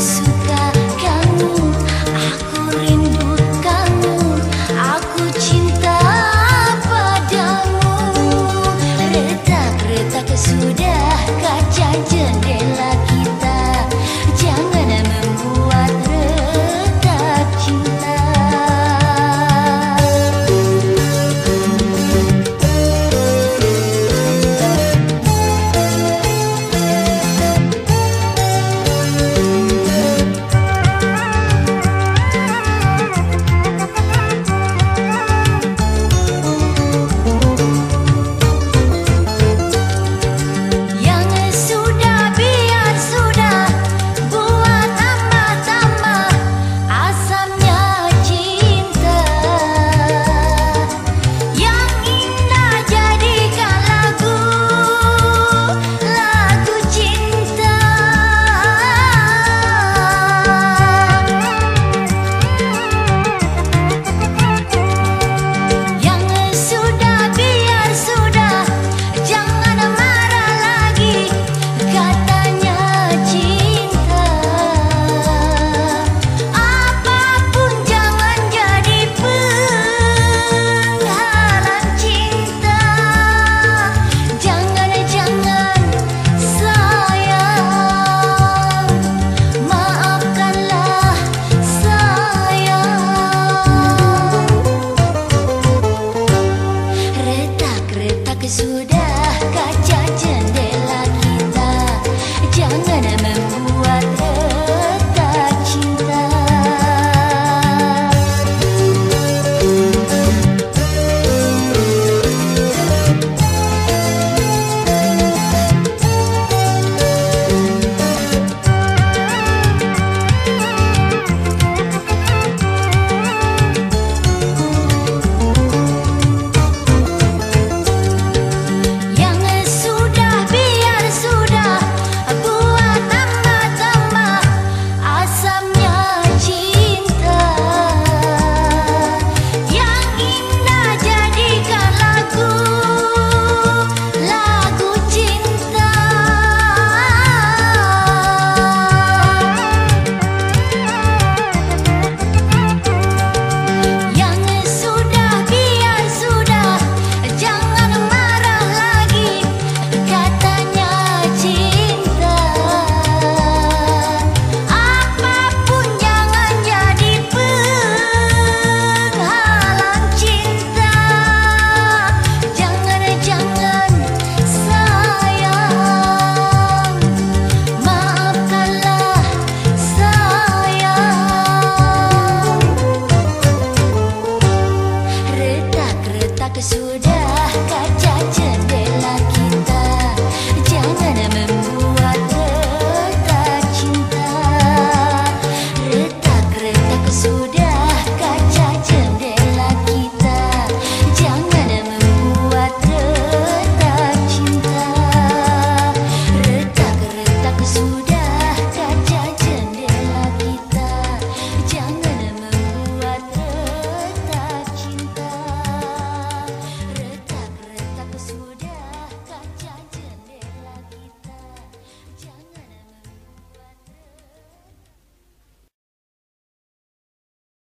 Christmas.